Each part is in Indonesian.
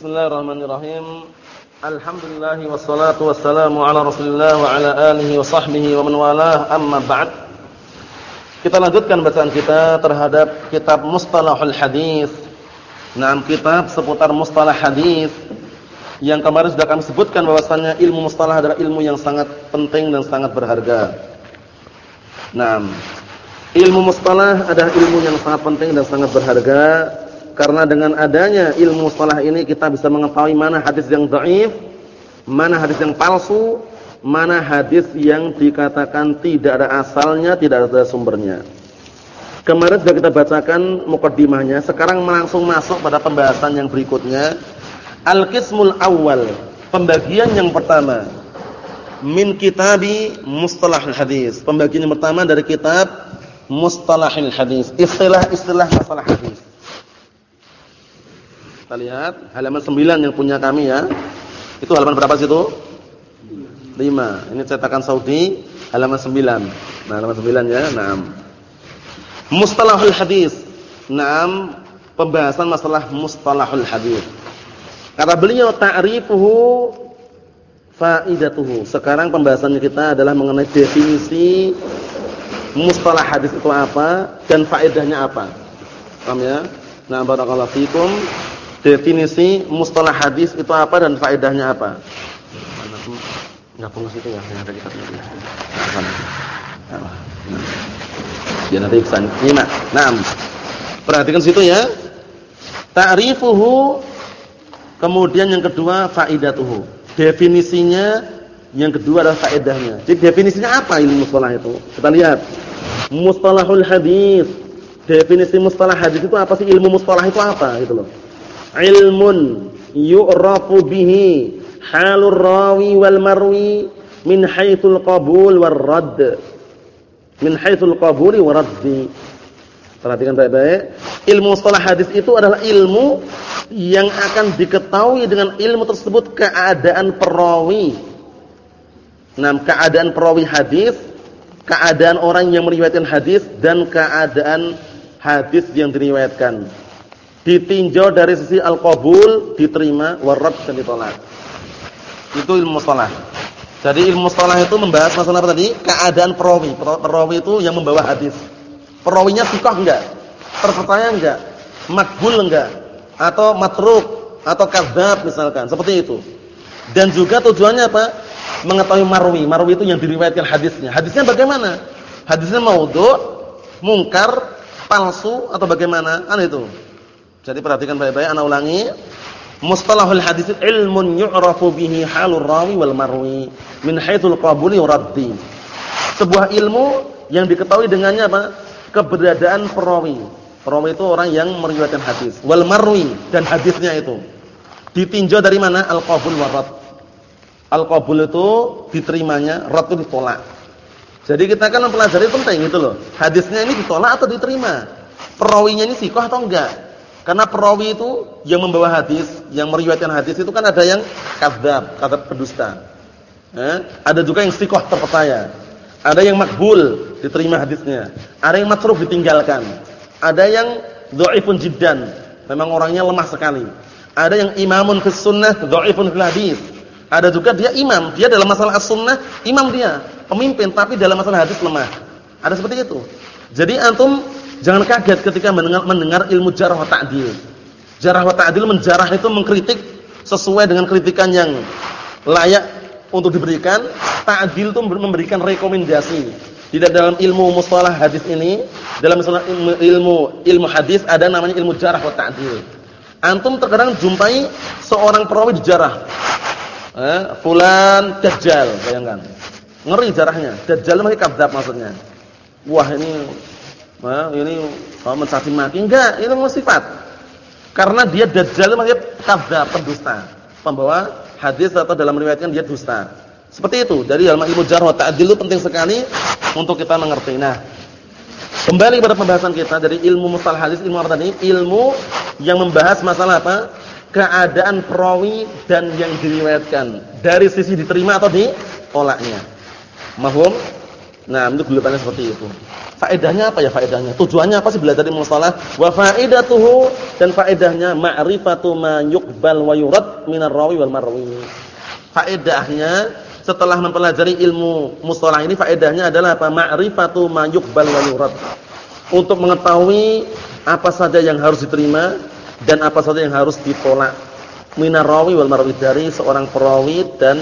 Bismillahirrahmanirrahim. Alhamdulillah wassalatu wassalamu ala Rasulillah wa ala alihi wa sahbihi wa man walah. Amma ba'd. Kita lanjutkan bacaan kita terhadap kitab Mustalahul Hadis. Naam kitab seputar mustalah hadis yang kemarin sudah kami sebutkan bahwasannya ilmu mustalah adalah ilmu yang sangat penting dan sangat berharga. Naam. Ilmu mustalah adalah ilmu yang sangat penting dan sangat berharga karena dengan adanya ilmu mustalah ini kita bisa mengetahui mana hadis yang dhaif, mana hadis yang palsu, mana hadis yang dikatakan tidak ada asalnya, tidak ada sumbernya. Kemarin sudah kita bacakan mukaddimahnya, sekarang langsung masuk pada pembahasan yang berikutnya. Al-qismul awal, pembagian yang pertama. Min kitabi mustalahul hadis. Pembagian yang pertama dari kitab mustalahul hadis. Istilah-istilah masalah hadis. Kita lihat halaman 9 yang punya kami ya. Itu halaman berapa sih itu? 5. Ini cetakan Saudi halaman 9. Nah, halaman 9 ya. Naam. Mustalahul hadis. Naam, pembahasan masalah mustalahul hadis. Kata beliau ta'rifuhu faidatuhu. Sekarang pembahasannya kita adalah mengenai definisi mustalah hadis itu apa dan faedahnya apa. Paham ya? Nah, barakallahu fikum definisi mustalah hadis itu apa dan faedahnya apa? Gabung ke situ ya, yang ada kitabnya. Ya nanti bisa nyimak. Naam. Perhatikan situ ya. Ta'rifuhu kemudian yang kedua faidatuhu. Definisinya yang kedua adalah faedahnya. Jadi definisinya apa ilmu mustalah itu? Kita lihat. Mustalahul hadis. Definisi mustalah hadis itu apa sih? Ilmu mustalah itu apa gitu loh ilmun yu'rafu bihi halur rawi wal marwi min haitsul qabul war radd. Min haitsul qabuli war raddi. Perhatikan baik-baik. Ilmu mustalah hadis itu adalah ilmu yang akan diketahui dengan ilmu tersebut keadaan perawi. Nah keadaan perawi hadis keadaan orang yang meriwayatkan hadis dan keadaan hadis yang diriwayatkan ditinjau dari sisi al-qabul diterima warad dan ditolak. Itu ilmu mustalah jadi ilmu mustalah itu membahas masalah apa tadi? Keadaan perawi. Perawi itu yang membawa hadis. Perawinya sikoh enggak? Terpercaya enggak? Makbul enggak? Atau matruk? Atau kadzab misalkan? Seperti itu. Dan juga tujuannya apa? Mengetahui marwi. Marwi itu yang diriwayatkan hadisnya. Hadisnya bagaimana? Hadisnya maudhu mungkar palsu atau bagaimana? Kan itu jadi perhatikan baik-baik ana ulangi. Mustalahul hadis ilmun yu'rafu bihi halur rawi wal marwi min haitsul qabuli raddi. Sebuah ilmu yang diketahui dengannya apa? Keberadaan perawi. Perawi itu orang yang meriwayatkan hadis. Wal marwi dan hadisnya itu. Ditinjau dari mana? Al-qabul wa rad. Al-qabul itu diterimanya, rad itu ditolak. Jadi kita kan mempelajari penting itu loh. Hadisnya ini ditolak atau diterima? Perawinya ini sikoh atau enggak? Karena perawi itu yang membawa hadis, yang meriwayatkan hadis itu kan ada yang kadzab, kata pendusta. Eh? Ada juga yang sikoh terpercaya. Ada yang makbul, diterima hadisnya. Ada yang matruf ditinggalkan. Ada yang dhaifun jiddan, memang orangnya lemah sekali. Ada yang imamun fis sunnah, dhaifun fil hadis. Ada juga dia imam, dia dalam masalah as-sunnah imam dia, pemimpin tapi dalam masalah hadis lemah. Ada seperti itu. Jadi antum Jangan kaget ketika mendengar, mendengar ilmu jarah wa ta'dil. Jarah wa ta'dil menjarah itu mengkritik sesuai dengan kritikan yang layak untuk diberikan. Ta'dil itu memberikan rekomendasi. Tidak dalam ilmu mustalah hadis ini, dalam ilmu ilmu, ilmu hadis ada namanya ilmu jarah wa ta'dil. Antum terkadang jumpai seorang perawi dijarah. Eh, fulan dajjal, bayangkan. Ngeri jarahnya. Dajjal masih kadzab maksudnya. Wah, ini Nah, ini oh, mencaci maki enggak, itu sifat. Karena dia dajjal maksudnya kadzdzab, pendusta. Pembawa hadis atau dalam riwayatnya dia dusta. Seperti itu. Dari dalam ilmu jarh wa ta'dil penting sekali untuk kita mengerti. Nah, kembali pada pembahasan kita dari ilmu mustalah hadis, ilmu apa? Ilmu yang membahas masalah apa? Keadaan perawi dan yang diriwayatkan dari sisi diterima atau ditolaknya. Mahum? Nah, itu gulutannya seperti itu. Faedahnya apa ya faedahnya? Tujuannya apa sih belajar ilmu mustalah? Wa faedatuhu dan faedahnya ma'rifatu ma yuqbal wa yurad minar rawi wal marwi. Faedahnya setelah mempelajari ilmu mustalah ini faedahnya adalah apa? Ma'rifatu ma yuqbal wa yurad. Untuk mengetahui apa saja yang harus diterima dan apa saja yang harus ditolak. Minar rawi wal marwi dari seorang perawi dan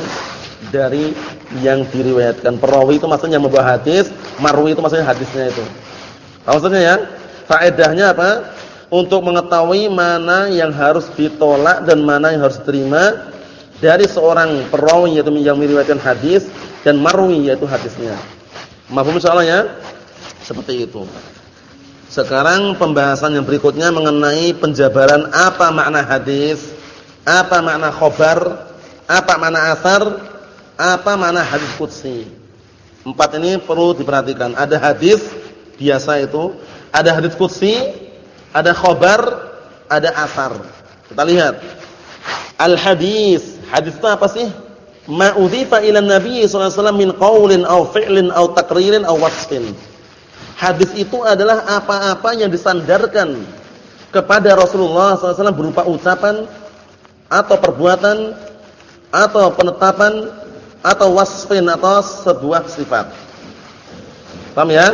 dari yang diriwayatkan. Perawi itu maksudnya membawa hadis, marwi itu maksudnya hadisnya itu. Maksudnya ya? Faedahnya apa? Untuk mengetahui mana yang harus ditolak dan mana yang harus diterima dari seorang perawi yaitu yang meriwayatkan hadis dan marwi yaitu hadisnya. Mafhum insyaallah ya? Seperti itu. Sekarang pembahasan yang berikutnya mengenai penjabaran apa makna hadis, apa makna khobar, apa makna asar, apa makna hadis qudsi? Empat ini perlu diperhatikan. Ada hadis biasa itu, ada hadis qudsi, ada khobar, ada asar. Kita lihat. Al-hadis. Hadis itu apa sih? Ma udhifa ila Nabi sallallahu alaihi wasallam min qaulin aw fi'lin aw taqririn aw wasfin. Hadis itu adalah apa-apa yang disandarkan kepada Rasulullah SAW berupa ucapan atau perbuatan atau penetapan atau wasfin atau sebuah sifat. Paham ya?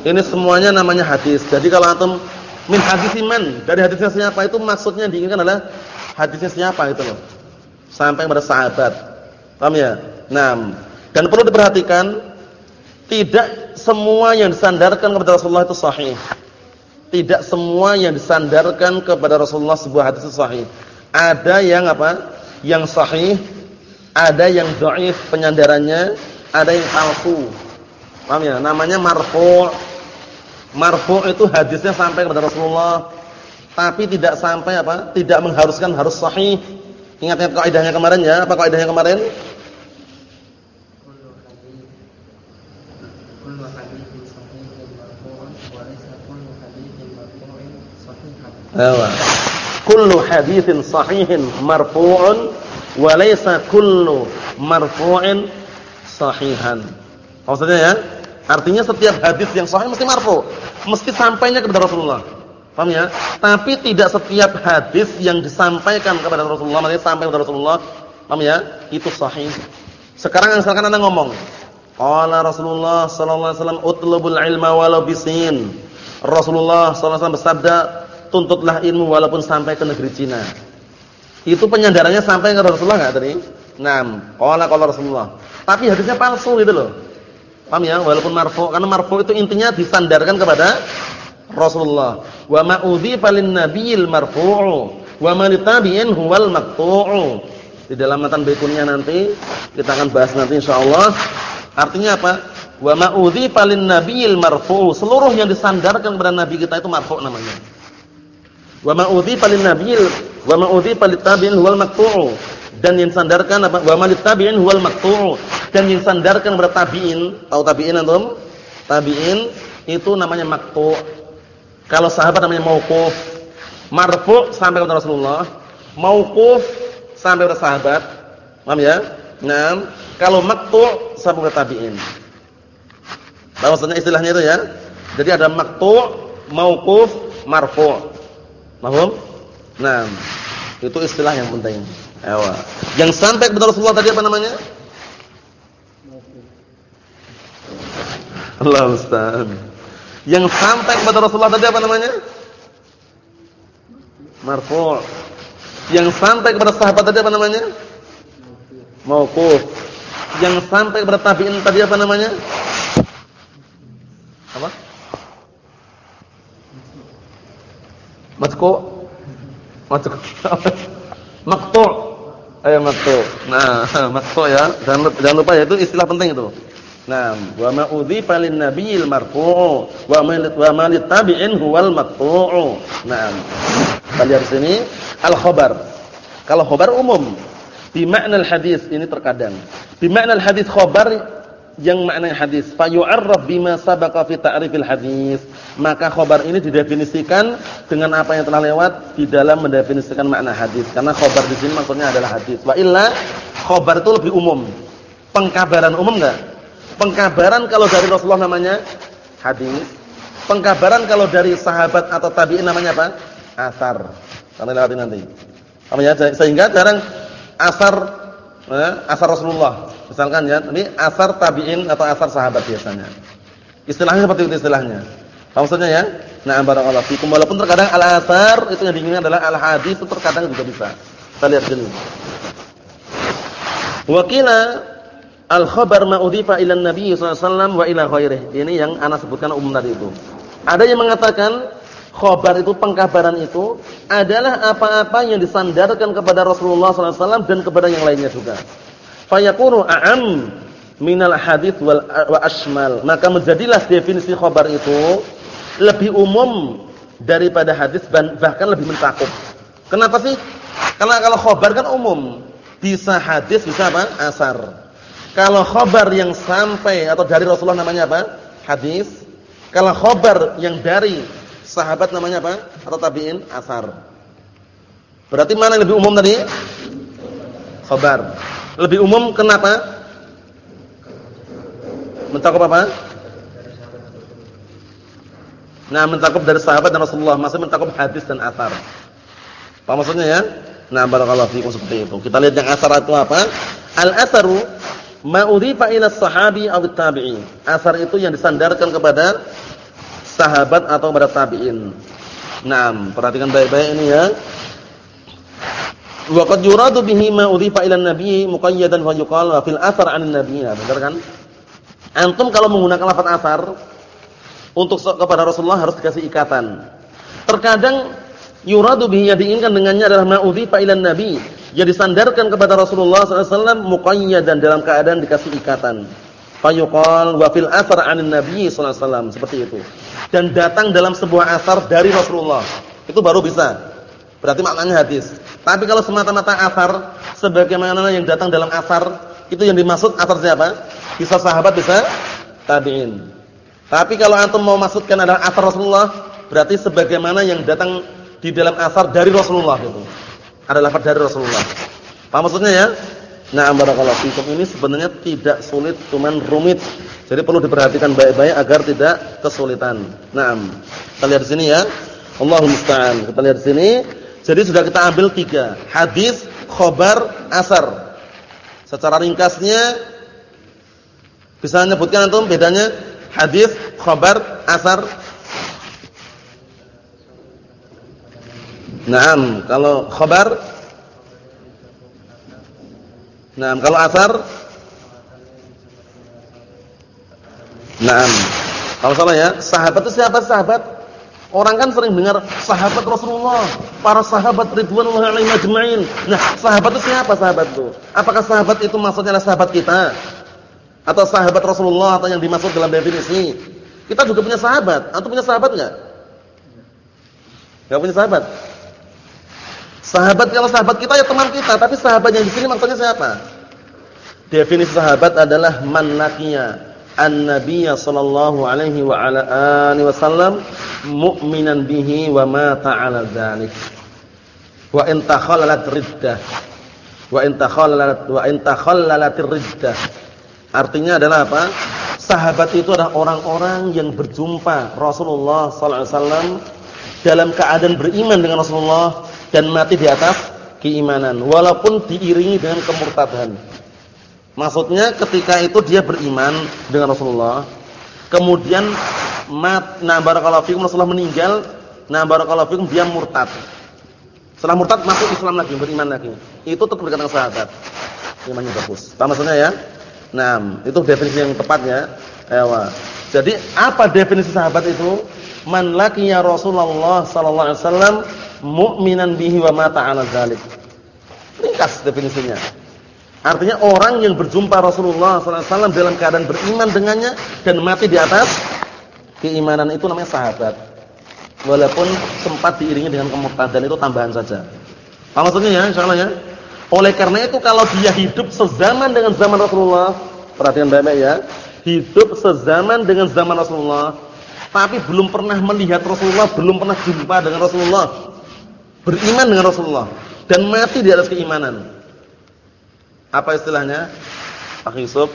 Ini semuanya namanya hadis. Jadi kalau antum min hadis iman, dari hadisnya siapa itu maksudnya diinginkan adalah hadisnya siapa itu loh. Sampai kepada sahabat. Paham ya? Nah, dan perlu diperhatikan tidak semua yang disandarkan kepada Rasulullah itu sahih. Tidak semua yang disandarkan kepada Rasulullah sebuah hadis itu sahih. Ada yang apa? Yang sahih ada yang dhaif penyandarannya, ada yang palsu. Paham ya? Namanya marfu'. Marfu' itu hadisnya sampai kepada Rasulullah, tapi tidak sampai apa? Tidak mengharuskan harus sahih. Ingat-ingat kaidahnya kemarin ya, apa kaidahnya kemarin? Kullu hadithin sahihin marfu'un wa laysa kullu marfu'in sahihan. Maksudnya ya, artinya setiap hadis yang sahih mesti marfu, mesti sampainya kepada Rasulullah. Paham ya? Tapi tidak setiap hadis yang disampaikan kepada Rasulullah, maksudnya sampai kepada Rasulullah, paham ya? Itu sahih. Sekarang misalkan Anda ngomong, qala Rasulullah sallallahu alaihi wasallam utlubul ilma walau bisin. Rasulullah sallallahu alaihi wasallam bersabda, tuntutlah ilmu walaupun sampai ke negeri Cina. Itu penyandarannya sampai ke Rasulullah enggak tadi? Naam, qala qala Rasulullah. Tapi hadisnya palsu gitu loh. Paham ya? Walaupun marfu, karena marfu itu intinya disandarkan kepada Rasulullah. Wa ma udhifa nabiyil marfu'u wa ma litabi'in huwal maqtu'u. Di dalam matan berikutnya nanti kita akan bahas nanti insyaallah. Artinya apa? Wa ma udhifa nabiyil marfu'u. Seluruh yang disandarkan kepada nabi kita itu marfu' namanya. Wa ma udhifa lin nabiyil wa ma udhifa lit tabi'in huwal maqtu'u. Dan yang sandarkan apa? Wa ma lit tabi'in huwal maqtu'u. Dan yang sandarkan kepada tabi'in, tahu tabi'in antum? Tabi'in itu namanya maqtu'. Kalau sahabat namanya mauquf. Marfu' sampai kepada Rasulullah, mauquf sampai kepada sahabat. Paham ya? Nah, kalau maqtu' sampai kepada tabi'in. Bahwasanya istilahnya itu ya. Jadi ada maqtu', mauquf, marfu'. Paham? Nah, itu istilah yang penting. Ewa. Yang sampai kepada Rasulullah tadi apa namanya? Allah Ustaz. Yang sampai kepada Rasulullah tadi apa namanya? Marfu'. Yang sampai kepada sahabat tadi apa namanya? Mauquf. Yang sampai kepada tabi'in tadi apa namanya? Apa? Matku. Matku. Maktu'. Ayo maktu'. Nah, maktu' ya. Jangan, jangan lupa ya itu istilah penting itu. Nah, wa ma udhifa lin nabiyil marfu'u wa ma tabi'in huwal maqtu'u. Nah, kita lihat sini al-khabar. Kalau khabar umum, di makna al-hadis ini terkadang. Di makna al-hadis khabar yang makna hadis, fa yu'arraf bima sabaqa fi ta'rifil hadis. Maka khabar ini didefinisikan dengan apa yang telah lewat di dalam mendefinisikan makna hadis. Karena khabar di sini maksudnya adalah hadis. Wa illa khabar itu lebih umum. Pengkabaran umum enggak? Pengkabaran kalau dari Rasulullah namanya Hadis. Pengkabaran kalau dari sahabat atau tabi'in namanya apa? Asar. Kami lewati nanti. Ya? Sehingga jarang asar eh, asar Rasulullah. Misalkan ya, ini asar tabi'in atau asar sahabat biasanya. Istilahnya seperti itu istilahnya. Apa maksudnya ya? Nah, barakallahu fikum. Walaupun terkadang al-asar itu yang diinginkan adalah al-hadis itu terkadang juga bisa. Kita lihat sini. Wakila al-khabar ma udhifa ila nabi sallallahu alaihi wasallam wa ila ghairihi. Ini yang ana sebutkan umum tadi itu. Ada yang mengatakan khabar itu pengkabaran itu adalah apa-apa yang disandarkan kepada Rasulullah wasallam dan kepada yang lainnya juga. Fayakunu a'am minal hadits wal wa ashmal. Maka menjadilah definisi khabar itu lebih umum daripada hadis bahkan lebih mencakup. Kenapa sih? Karena kalau khobar kan umum, bisa hadis bisa apa? Asar. Kalau khobar yang sampai atau dari Rasulullah namanya apa? Hadis. Kalau khobar yang dari sahabat namanya apa? Atau tabiin asar. Berarti mana yang lebih umum tadi? Khobar. Lebih umum kenapa? Mencakup apa? Nah, mencakup dari sahabat dan Rasulullah, masih mencakup hadis dan asar. Apa maksudnya ya? Nah, barakallahu fiikum seperti itu. Kita lihat yang asar itu apa? Al-asaru ma udhifa ila sahabi aw tabi'in. Asar itu yang disandarkan kepada sahabat atau kepada tabi'in. Nah, perhatikan baik-baik ini ya. Wa qad yuradu bihi ma udhifa ila nabi muqayyadan fa yuqal wa fil athar 'an nabi. Nah, benar kan? Antum kalau menggunakan lafaz asar untuk kepada Rasulullah harus dikasih ikatan. Terkadang yuradu bihi yang diinginkan dengannya adalah ma'udhifa ilan nabi yang disandarkan kepada Rasulullah SAW muqayyadan dalam keadaan dikasih ikatan. Fayuqal wa fil athar 'anil nabi sallallahu seperti itu. Dan datang dalam sebuah asar dari Rasulullah. Itu baru bisa. Berarti maknanya hadis. Tapi kalau semata-mata asar sebagaimana yang datang dalam asar, itu yang dimaksud asar siapa? Bisa sahabat, bisa tabi'in. Tapi kalau antum mau masukkan adalah asar Rasulullah, berarti sebagaimana yang datang di dalam asar dari Rasulullah itu. Adalah dari Rasulullah. Paham maksudnya ya? Nah, barakallahu fikum ini sebenarnya tidak sulit, cuman rumit. Jadi perlu diperhatikan baik-baik agar tidak kesulitan. Nah, kita lihat di sini ya. Allahu musta'an. Kita lihat di sini. Jadi sudah kita ambil tiga. Hadis, khobar, asar. Secara ringkasnya bisa menyebutkan antum bedanya hadis, khabar, asar. Naam, kalau khabar Naam, kalau asar Naam. Kalau salah ya, sahabat itu siapa sahabat? Orang kan sering dengar sahabat Rasulullah, para sahabat ridwanullah alaihim ajma'in. Nah, sahabat itu siapa sahabat itu? Apakah sahabat itu maksudnya adalah sahabat kita? atau sahabat Rasulullah atau yang dimaksud dalam definisi. Kita juga punya sahabat. Antum punya sahabat enggak? Enggak punya sahabat. Sahabat kalau sahabat kita ya teman kita, tapi sahabat yang di sini maksudnya siapa? Definisi sahabat adalah man an-nabiyya sallallahu alaihi wa ala alihi wasallam mu'minan bihi wa mata 'ala dzalik. Wa in takhallalat riddah. Wa in takhallalat wa in takhallalat riddah Artinya adalah apa? Sahabat itu adalah orang-orang yang berjumpa Rasulullah sallallahu alaihi wasallam dalam keadaan beriman dengan Rasulullah dan mati di atas keimanan walaupun diiringi dengan kemurtadan. Maksudnya ketika itu dia beriman dengan Rasulullah, kemudian mat nah barakallahu fikum Rasulullah meninggal, nah barakallahu fikum dia murtad. Setelah murtad masuk Islam lagi, beriman lagi. Itu tetap berkata sahabat. Imannya bagus. Paham maksudnya ya? Nah, itu definisi yang tepatnya. Ewa. Jadi apa definisi sahabat itu? Man laqiya Rasulullah sallallahu alaihi wasallam mu'minan bihi wa mata 'ala dzalik. Ringkas definisinya. Artinya orang yang berjumpa Rasulullah wasallam dalam keadaan beriman dengannya dan mati di atas keimanan itu namanya sahabat. Walaupun sempat diiringi dengan kemurtadan itu tambahan saja. Apa maksudnya ya insyaallah ya? Oleh karena itu kalau dia hidup sezaman dengan zaman Rasulullah, perhatian baik-baik ya, hidup sezaman dengan zaman Rasulullah, tapi belum pernah melihat Rasulullah, belum pernah jumpa dengan Rasulullah, beriman dengan Rasulullah dan mati di atas keimanan. Apa istilahnya? Pak Yusuf.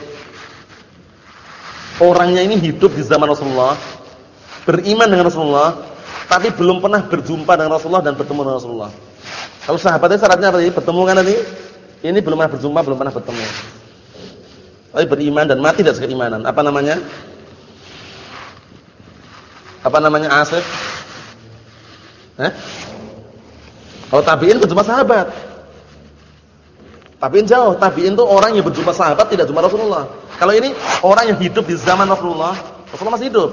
orangnya ini hidup di zaman Rasulullah, beriman dengan Rasulullah, tapi belum pernah berjumpa dengan Rasulullah dan bertemu dengan Rasulullah. Kalau sahabatnya syaratnya apa tadi? Bertemu kan tadi? Ini belum pernah berjumpa, belum pernah bertemu. Tapi beriman dan mati dari keimanan. Apa namanya? Apa namanya Asif? Eh? Kalau tabi'in berjumpa sahabat. Tabi'in jauh. Tabi'in itu orang yang berjumpa sahabat tidak jumpa Rasulullah. Kalau ini orang yang hidup di zaman Rasulullah, Rasulullah masih hidup.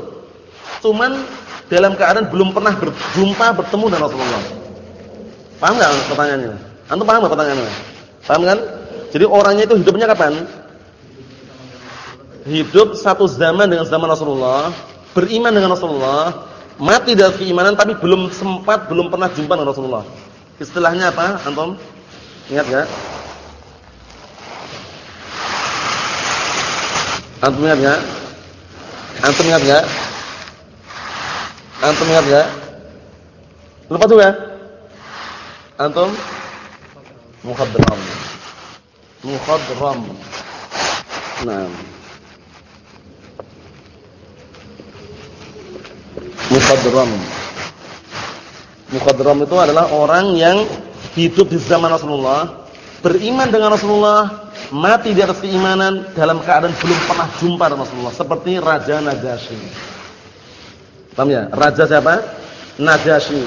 Cuman dalam keadaan belum pernah berjumpa bertemu dengan Rasulullah. Paham enggak pertanyaannya? Antum paham enggak pertanyaannya? Paham kan? Jadi orangnya itu hidupnya kapan? Hidup satu zaman dengan zaman Rasulullah, beriman dengan Rasulullah, mati dalam keimanan tapi belum sempat belum pernah jumpa dengan Rasulullah. Istilahnya apa, antum? Ingat enggak? Antum ingat enggak? Antum ingat enggak? Antum ingat enggak? Lupa juga? Antum? Mukhadram. Mukhadram. Nah. Mukhadram. Mukhadram itu adalah orang yang hidup di zaman Rasulullah, beriman dengan Rasulullah, mati di atas keimanan dalam keadaan belum pernah jumpa dengan Rasulullah, seperti Raja Najasyi. Paham ya? Raja siapa? Najasyi.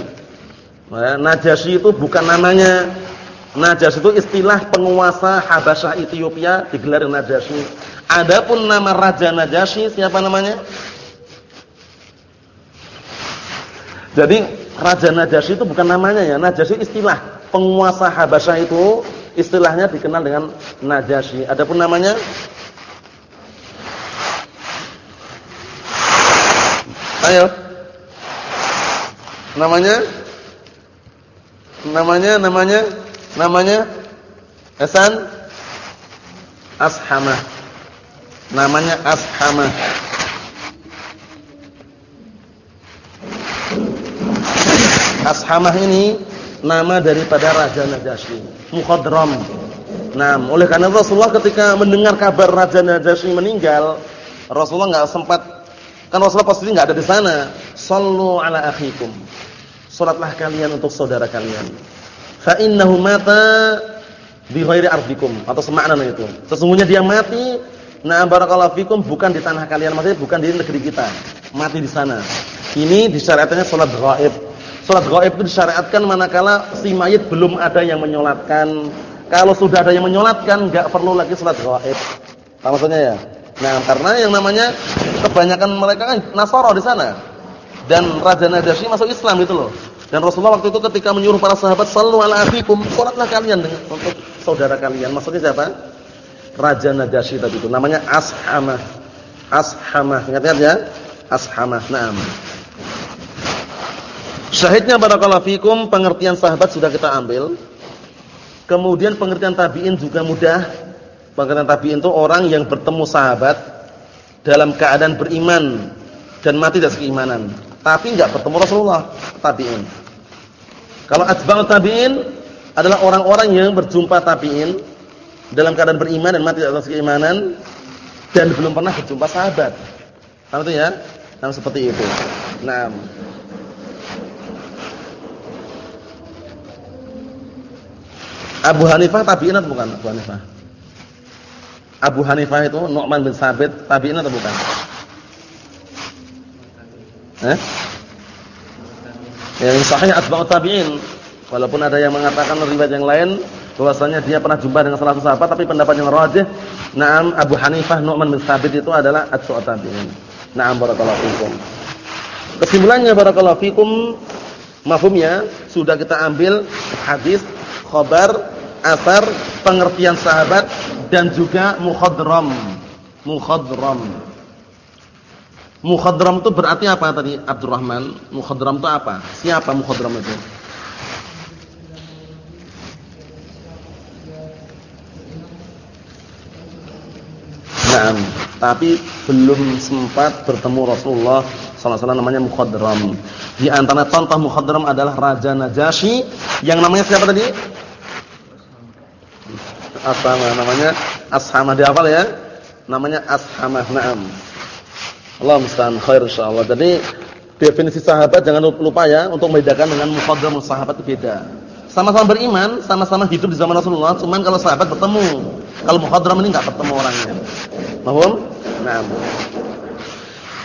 Nah, Najasyi itu bukan namanya. Najasyi itu istilah penguasa Habasyah Ethiopia digelar Najasyi. Adapun nama Raja Najasyi siapa namanya? Jadi Raja Najasyi itu bukan namanya ya. Najasyi istilah penguasa Habasyah itu istilahnya dikenal dengan Najasyi. Adapun namanya Ayo. Namanya? Namanya, namanya, namanya Hasan Ashamah. Namanya Ashamah. Ashamah ini nama daripada Raja Najasyi, Mukhadram. Nah, oleh karena Rasulullah ketika mendengar kabar Raja Najasyi meninggal, Rasulullah enggak sempat Kan Rasulullah pasti enggak ada di sana. Sallu ala akhikum. Salatlah kalian untuk saudara kalian. Fa innahu mata bi ardikum atau semakna itu. Sesungguhnya dia mati na barakallahu fikum bukan di tanah kalian, maksudnya bukan di negeri kita. Mati di sana. Ini disyariatkannya salat ghaib. Salat ghaib itu disyariatkan manakala si mayit belum ada yang menyolatkan. Kalau sudah ada yang menyolatkan enggak perlu lagi salat ghaib. Apa maksudnya ya? Nah, karena yang namanya kebanyakan mereka kan Nasara di sana. Dan Raja Najasyi masuk Islam itu loh. Dan Rasulullah waktu itu ketika menyuruh para sahabat sallu ala salatlah kalian dengan untuk saudara kalian. Maksudnya siapa? Raja Najasyi tadi itu namanya Ashamah. Ashamah. Ingat-ingat ya? Ashamah. Naam. Syahidnya barakallahu fikum, pengertian sahabat sudah kita ambil. Kemudian pengertian tabi'in juga mudah. Pengertian tabi'in itu orang yang bertemu sahabat dalam keadaan beriman dan mati dari keimanan, tapi enggak bertemu Rasulullah tabi'in. Kalau atba'ut tabi'in adalah orang-orang yang berjumpa tabi'in dalam keadaan beriman dan mati atas keimanan dan belum pernah berjumpa sahabat. Paham itu ya? Nah, seperti itu. Nah, Abu Hanifah tabi'in atau bukan Abu Hanifah? Abu Hanifah itu Nu'man bin Sabit tabi'in atau bukan? Eh? Yang sahih atba'ut tabi'in. Walaupun ada yang mengatakan riwayat yang lain bahwasanya dia pernah jumpa dengan salah satu sahabat tapi pendapat yang rajih, na'am Abu Hanifah Nu'man bin Sabit itu adalah atba'ut tabi'in. Na'am barakallahu fikum. Kesimpulannya barakallahu fikum mafhumnya sudah kita ambil hadis, khabar, asar, pengertian sahabat dan juga mukhadram. Mukhadram. Mukhadram itu berarti apa tadi Abdurrahman? Mukhadram itu apa? Siapa mukhadram itu? Nah, tapi belum sempat bertemu Rasulullah sallallahu namanya mukhadram. Di antara contoh mukhadram adalah Raja Najasyi yang namanya siapa tadi? Ashamah namanya Ashamah dihafal ya? Namanya Ashamah. Naam. Allah musta'an khair insyaallah. Jadi definisi sahabat jangan lupa ya untuk membedakan dengan mukhadram sahabat itu beda. Sama-sama beriman, sama-sama hidup di zaman Rasulullah, cuman kalau sahabat bertemu, kalau mukhadram ini enggak bertemu orangnya. Paham? Nah.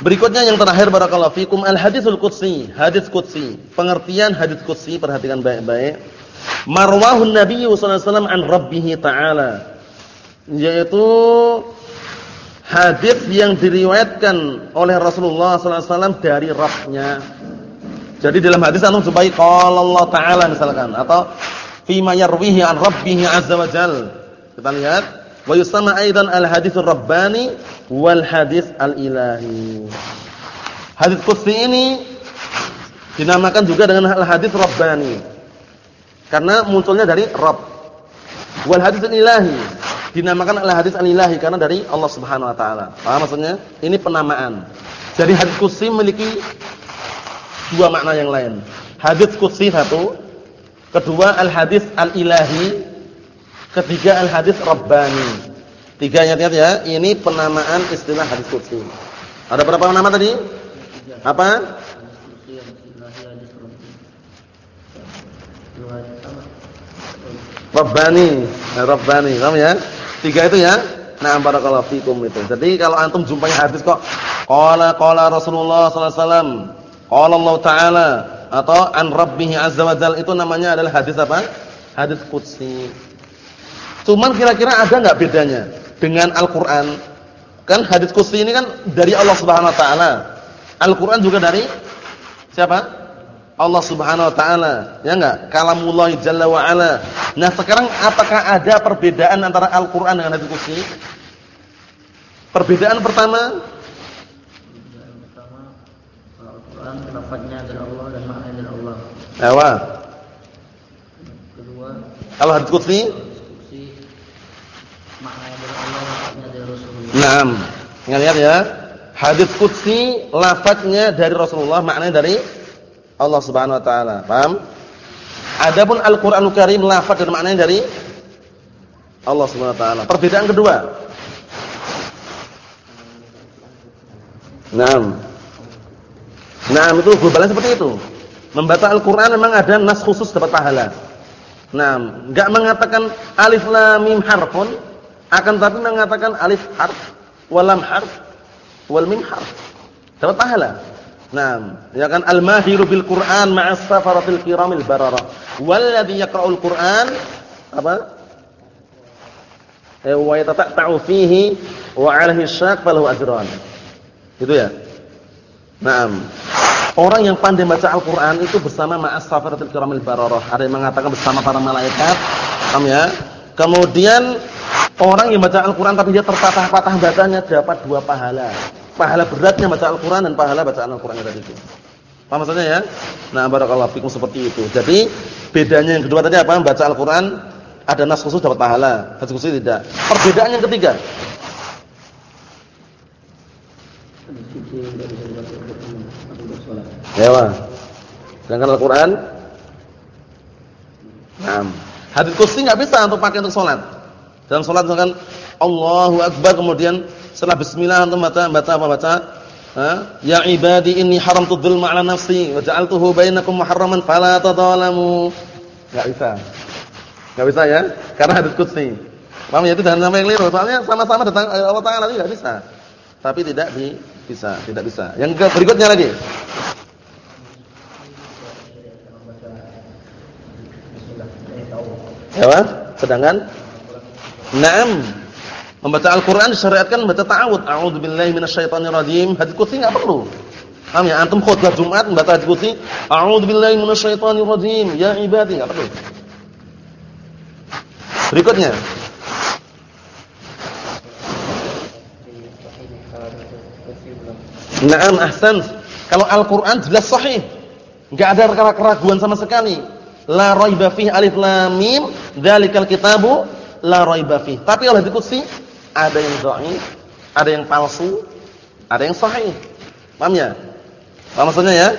Berikutnya yang terakhir barakallahu fikum al-hadisul qudsi, hadis qudsi. Pengertian hadis qudsi perhatikan baik-baik. Marwahun Nabi sallallahu alaihi wasallam an rabbih ta'ala. Yaitu hadis yang diriwayatkan oleh Rasulullah sallallahu alaihi wasallam dari Rabbnya. Jadi dalam hadis antum jumpai qala Allah taala misalkan atau fi ma yarwihi an rabbih azza wa jal. Kita lihat wa yusama aidan al haditsur rabbani wal hadis al ilahi. Hadis qudsi ini dinamakan juga dengan al hadis rabbani. Karena munculnya dari Rabb. Wal hadis al ilahi dinamakan al hadis al-ilahi karena dari Allah Subhanahu wa taala. Paham maksudnya? Ini penamaan. Jadi hadis qudsi memiliki dua makna yang lain. Hadis qudsi satu, kedua al hadis al-ilahi, ketiga al hadis rabbani. Tiga ingat-ingat ya, ini penamaan istilah hadis qudsi. Ada berapa nama tadi? Apa? Rabbani, Rabbani, paham ya? Tiga itu ya. Nah, barakallahu fikum itu. Jadi kalau antum jumpai hadis kok qala qala Rasulullah sallallahu alaihi wasallam, qala Allah taala atau an rabbih azza wa jalla itu namanya adalah hadis apa? Hadis qudsi. Cuman kira-kira ada enggak bedanya dengan Al-Qur'an? Kan hadis qudsi ini kan dari Allah Subhanahu wa taala. Al-Qur'an juga dari siapa? Allah Subhanahu wa taala, ya enggak? Kalamullah jalla wa ala. Nah, sekarang apakah ada perbedaan antara Al-Qur'an dengan hadis qudsi? Perbedaan pertama Perbedaan pertama Al-Qur'an lafaznya adalah Allah dan maknanya adalah Allah. Ewa. Kedua, kalau hadis qudsi maknanya adalah Allah, lafaznya adalah Rasulullah. Naam. Lihat ya. Hadis qudsi lafaznya dari Rasulullah, maknanya dari Allah Subhanahu wa taala. Paham? Adapun Al-Qur'anul Karim lafaz dan maknanya dari Allah Subhanahu wa taala. Perbedaan kedua. Naam. Naam itu globalnya seperti itu. Membaca Al-Qur'an memang ada nas khusus dapat pahala. Naam, enggak mengatakan alif lam mim harfun, akan tapi mengatakan alif harf, wal lam harf, wal mim harf. Dapat pahala. Naam, ya kan al-mahiru bil Qur'an ma'as safaratil kiramil barara. Walladhi yaqra'ul Qur'an apa? Eh wa yatata'u fihi wa 'alaihi syak falahu ajran. Itu ya. Naam. Orang yang pandai baca Al-Qur'an itu bersama ma'as safaratil kiramil barara. Ada yang mengatakan bersama para malaikat. Paham ya? Kemudian orang yang baca Al-Qur'an tapi dia terpatah-patah bacanya dapat dua pahala pahala beratnya baca Al-Qur'an dan pahala bacaan Al-Qur'an tadi itu. Paham maksudnya ya? Nah, barakallahu fikum seperti itu. Jadi, bedanya yang kedua tadi apa? Baca Al-Qur'an ada nas khusus dapat pahala, hadis khusus tidak. Perbedaan yang ketiga. Ya, Sedangkan Al-Qur'an Nah, hadis kursi enggak bisa untuk pakai untuk salat. Dalam salat misalkan Allahu Akbar kemudian setelah bismillah antum baca baca apa baca? Ya ibadi inni haramtu dzulma 'ala nafsi wa ja'altuhu bainakum muharraman fala tadzalamu. Enggak bisa. Enggak bisa ya? Karena hadis qudsi. Paham ya itu nama yang keliru. Soalnya sama-sama datang Allah Taala enggak bisa. Tapi tidak di bisa, tidak bisa. Yang berikutnya lagi. Ya, sedangkan Naam Membaca Al-Qur'an disyariatkan membaca ta'awudz. A'udzubillahi minasyaitonir rajim. Hadis qudsi enggak perlu. Paham ya? Antum khutbah Jumat membaca hadis qudsi, A'udzubillahi minasyaitonir rajim. Ya ibadi, enggak perlu. Berikutnya. Naam ahsan. Kalau Al-Qur'an jelas sahih. Enggak ada keraguan sama sekali. La raiba alif lam mim, kitabu la raiba. Tapi kalau hadis qudsi ada yang dhaif, ada yang palsu, ada yang sahih. Paham ya? Paham maksudnya ya?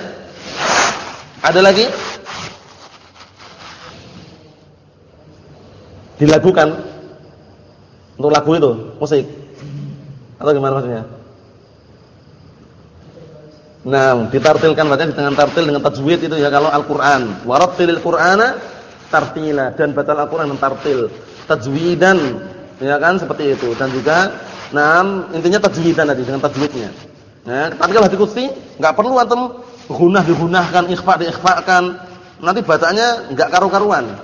Ada lagi? Dilakukan untuk lagu itu, musik. Atau gimana maksudnya? Nah, ditartilkan baca dengan tartil dengan tajwid itu ya kalau Al-Qur'an. Warattilil Qur'ana tartila dan baca Al-Qur'an dengan tartil. Tajwidan ya kan seperti itu dan juga nah intinya tajwidan tadi dengan tajwidnya. Nah, tapi kalau kursi enggak perlu antum gunah digunahkan, ikhfa diikhfakan. Nanti bacanya enggak karu-karuan.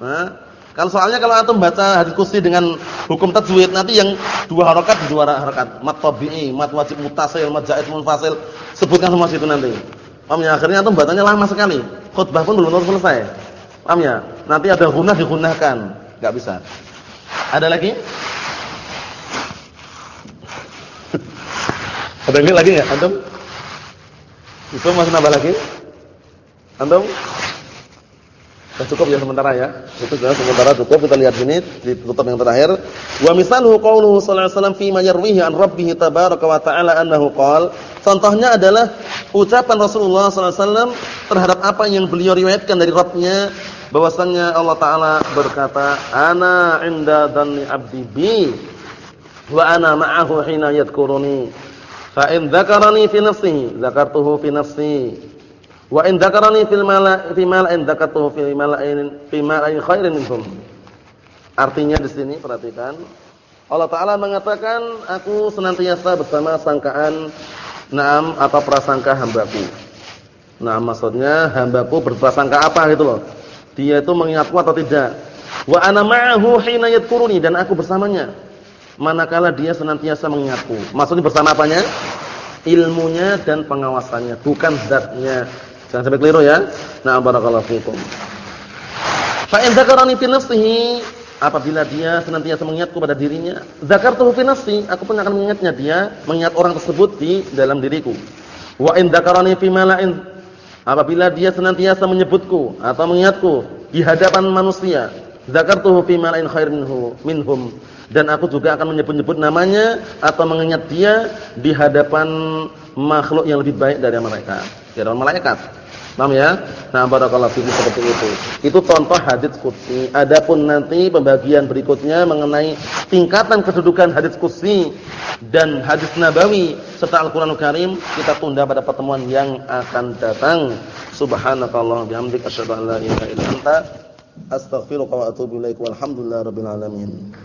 Nah, kalau soalnya kalau antum baca hadis kursi dengan hukum tajwid nanti yang dua harakat dua harakat, mat tabi'i, mat wajib mutasil, mat zaid munfasil, sebutkan semua situ nanti. Paham ya? Akhirnya antum bacanya lama sekali. Khutbah pun belum selesai. Paham ya? Nanti ada gunah digunakan, enggak bisa. Ada lagi? ada lagi enggak antum? Itu masih nambah lagi? Antum? Sudah cukup ya sementara ya. Itu sudah sementara cukup. Kita lihat sini ditutup yang terakhir. Wa misaluhu qauluhu sallallahu alaihi wasallam fi ma yarwihi an rabbih tabaraka wa ta'ala annahu qala. Contohnya adalah ucapan Rasulullah sallallahu alaihi wasallam terhadap apa yang beliau riwayatkan dari Rabbnya bahwasannya Allah taala berkata, "Ana 'inda dhanni 'abdi bi wa ana ma'ahu hina yadhkuruni." Fa in dzakarani fi nafsihi, dzakartuhu fi nafsi. Wa in dzakarani fil mala'i fi mala'in dzakatuhu fi mala'in fi mala'in khairin minhum. Artinya di sini perhatikan Allah taala mengatakan aku senantiasa bersama sangkaan naam atau prasangka hambaku. Nah, maksudnya hambaku berprasangka apa gitu loh. Dia itu mengingatku atau tidak. Wa ana ma'ahu hina yadhkuruni dan aku bersamanya manakala dia senantiasa mengingatku. Maksudnya bersama apanya? Ilmunya dan pengawasannya, bukan zatnya. Jangan sampai keliru ya. Nah, barakallahu fikum. Fa in dzakarani fi nafsihi, apabila dia senantiasa mengingatku pada dirinya, dzakartuhu fi nafsi, aku pun akan mengingatnya dia, mengingat orang tersebut di dalam diriku. Wa in dzakarani apabila dia senantiasa menyebutku atau mengingatku di hadapan manusia, dzakartuhu fi mala'in khair minhu minhum dan aku juga akan menyebut-nyebut namanya atau mengingat dia di hadapan makhluk yang lebih baik dari mereka, dari malaikat. Paham ya? Nah, barakallahu fiikum seperti itu. Itu contoh hadis qudsi. Adapun nanti pembagian berikutnya mengenai tingkatan kedudukan hadis qudsi dan hadis nabawi serta Al-Qur'anul Karim kita tunda pada pertemuan yang akan datang. Subhanakallah bihamdika asyhadu an la ilaha illa anta astaghfiruka wa atubu ilaik walhamdulillahi rabbil alamin.